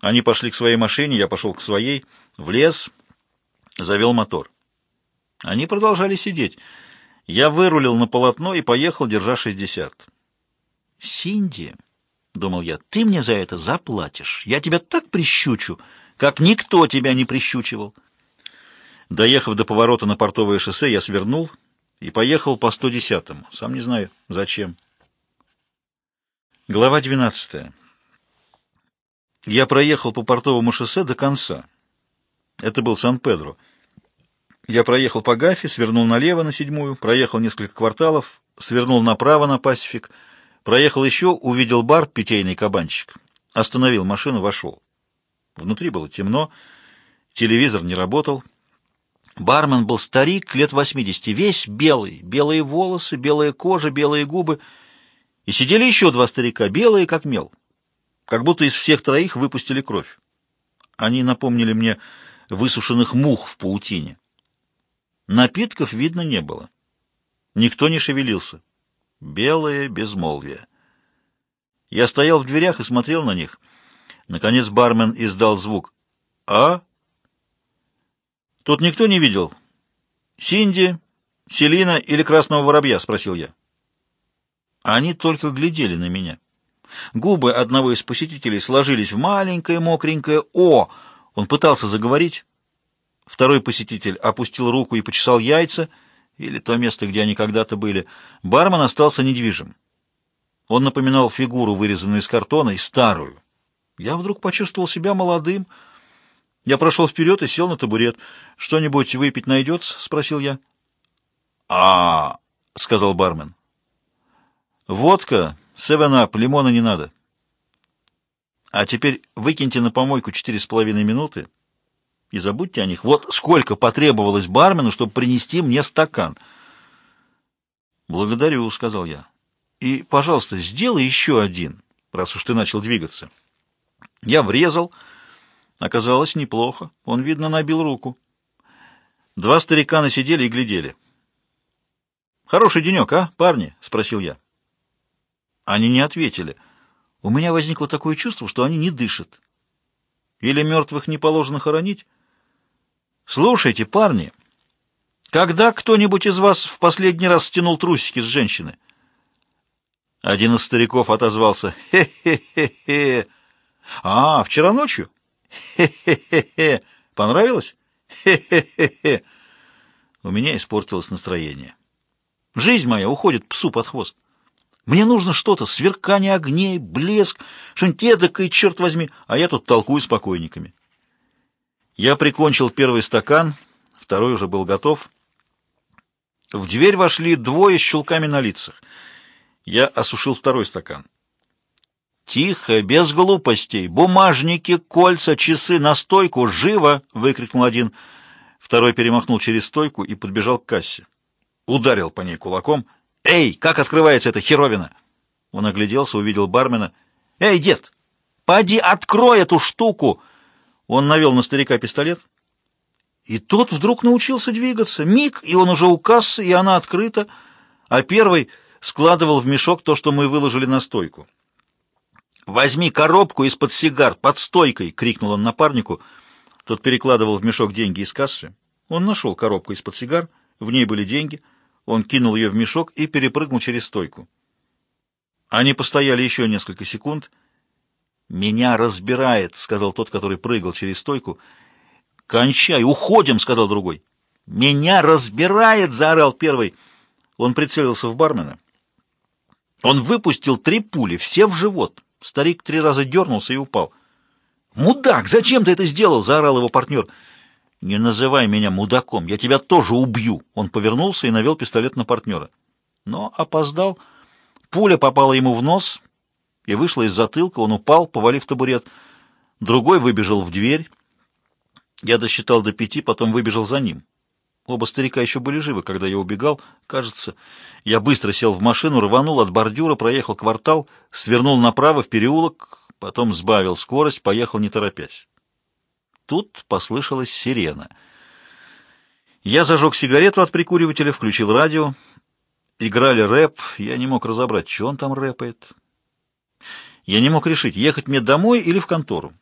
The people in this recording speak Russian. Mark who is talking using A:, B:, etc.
A: Они пошли к своей машине, я пошел к своей, влез, завел мотор. Они продолжали сидеть. Я вырулил на полотно и поехал, держа 60. «Синди», — думал я, — «ты мне за это заплатишь. Я тебя так прищучу, как никто тебя не прищучивал». Доехав до поворота на портовое шоссе, я свернул и поехал по 110-му. Сам не знаю, зачем. Глава 12. Я проехал по портовому шоссе до конца. Это был Сан-Педро. Я проехал по Гафе, свернул налево на седьмую, проехал несколько кварталов, свернул направо на Пасифик, проехал еще, увидел бар «Питейный кабанчик». Остановил машину, вошел. Внутри было темно, телевизор не работал. Бармен был старик, лет 80, весь белый, белые волосы, белая кожа, белые губы. И сидели еще два старика, белые, как мел. Как будто из всех троих выпустили кровь. Они напомнили мне высушенных мух в паутине. Напитков видно не было. Никто не шевелился. Белое безмолвие. Я стоял в дверях и смотрел на них. Наконец бармен издал звук. «А?» «Тут никто не видел?» «Синди, Селина или Красного Воробья?» — спросил я. Они только глядели на меня. Губы одного из посетителей сложились в маленькое мокренькое «О». Он пытался заговорить. Второй посетитель опустил руку и почесал яйца, или то место, где они когда-то были. Бармен остался недвижим. Он напоминал фигуру, вырезанную из картона, и старую. Я вдруг почувствовал себя молодым. Я прошел вперед и сел на табурет. «Что-нибудь выпить найдется?» — спросил я. а сказал бармен. «Водка, севен-ап, лимона не надо». «А теперь выкиньте на помойку четыре с половиной минуты» и забудьте о них. Вот сколько потребовалось бармену, чтобы принести мне стакан. «Благодарю», — сказал я. «И, пожалуйста, сделай еще один, раз уж ты начал двигаться». Я врезал. Оказалось, неплохо. Он, видно, набил руку. Два старикана сидели и глядели. «Хороший денек, а, парни?» — спросил я. Они не ответили. У меня возникло такое чувство, что они не дышат. Или мертвых не положено хоронить? Слушайте, парни, когда кто-нибудь из вас в последний раз стянул трусики с женщины? Один из стариков отозвался. Хе-хе-хе-хе. А, вчера ночью? Хе-хе-хе-хе. Понравилось? Хе-хе-хе-хе. У меня испортилось настроение. Жизнь моя уходит псу под хвост. Мне нужно что-то, сверкание огней, блеск, что-нибудь эдакое, черт возьми, а я тут толкую с покойниками. Я прикончил первый стакан, второй уже был готов. В дверь вошли двое с щелками на лицах. Я осушил второй стакан. «Тихо, без глупостей! Бумажники, кольца, часы, на стойку! Живо!» — выкрикнул один. Второй перемахнул через стойку и подбежал к кассе. Ударил по ней кулаком. «Эй, как открывается эта херовина?» Он огляделся, увидел бармена. «Эй, дед, поди открой эту штуку!» Он навел на старика пистолет, и тот вдруг научился двигаться. Миг, и он уже у кассы, и она открыта, а первый складывал в мешок то, что мы выложили на стойку. «Возьми коробку из-под сигар, под стойкой!» — крикнул он напарнику. Тот перекладывал в мешок деньги из кассы. Он нашел коробку из-под сигар, в ней были деньги. Он кинул ее в мешок и перепрыгнул через стойку. Они постояли еще несколько секунд — «Меня разбирает», — сказал тот, который прыгал через стойку. «Кончай, уходим», — сказал другой. «Меня разбирает», — заорал первый. Он прицелился в бармена. Он выпустил три пули, все в живот. Старик три раза дернулся и упал. «Мудак, зачем ты это сделал?» — заорал его партнер. «Не называй меня мудаком, я тебя тоже убью!» Он повернулся и навел пистолет на партнера. Но опоздал. Пуля попала ему в нос, и вышла из затылка, он упал, повалив табурет. Другой выбежал в дверь. Я досчитал до пяти, потом выбежал за ним. Оба старика еще были живы, когда я убегал, кажется. Я быстро сел в машину, рванул от бордюра, проехал квартал, свернул направо в переулок, потом сбавил скорость, поехал не торопясь. Тут послышалась сирена. Я зажег сигарету от прикуривателя, включил радио. Играли рэп, я не мог разобрать, что он там рэпает. Я не мог решить, ехать мне домой или в контору.